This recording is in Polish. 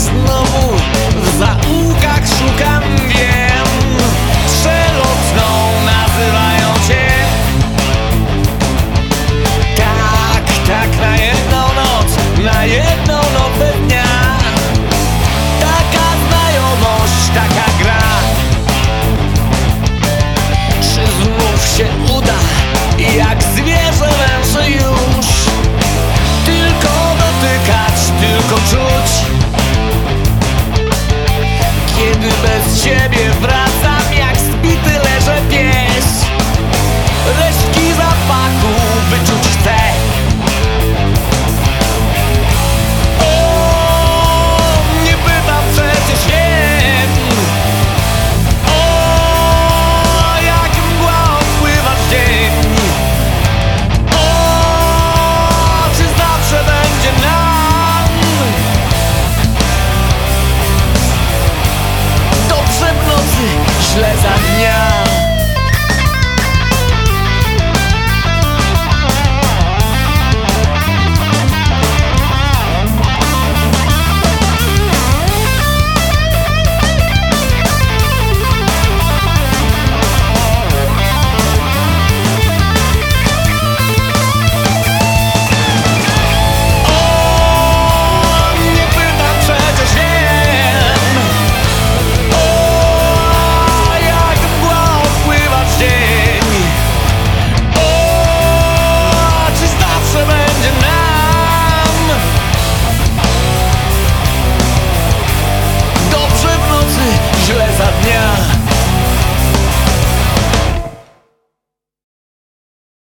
znowu W zaułkach szukam, wiem. Przelotną nazywają cię. Tak, tak, na jedną noc Na jedną noc dnia. Taka znajomość, taka gra. Czy znów się uda? Jak zwierzę węży już. Tylko dotykać, tylko czuć. everybody źle za